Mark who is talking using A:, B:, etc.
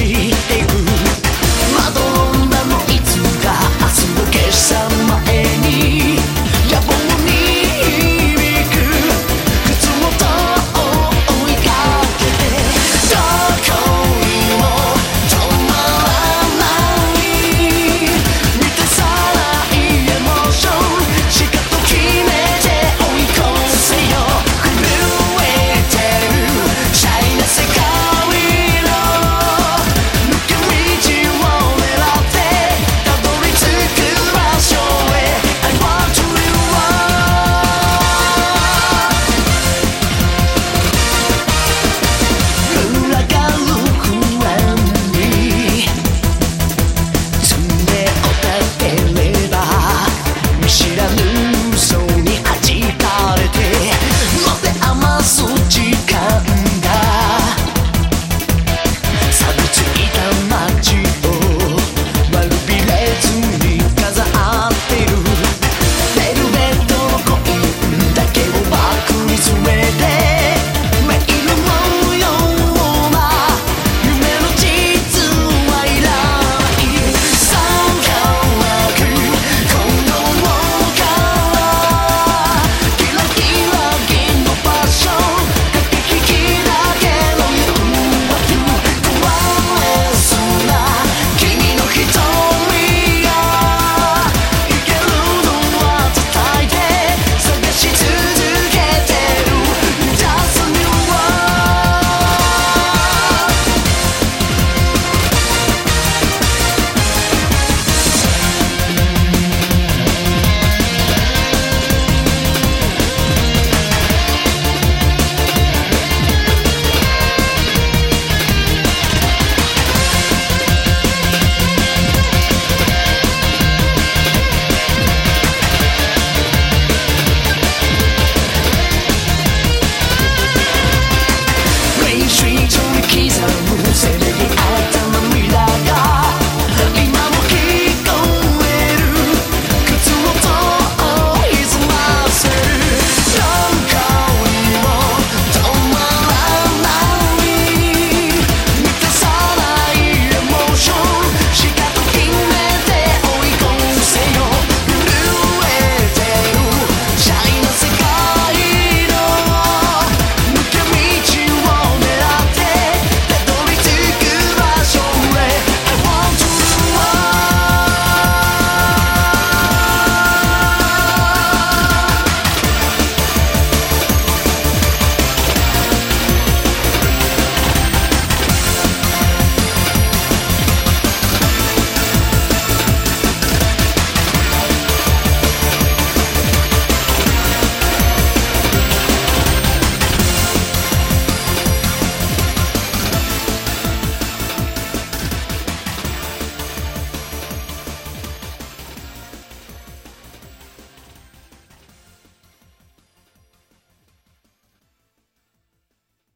A: she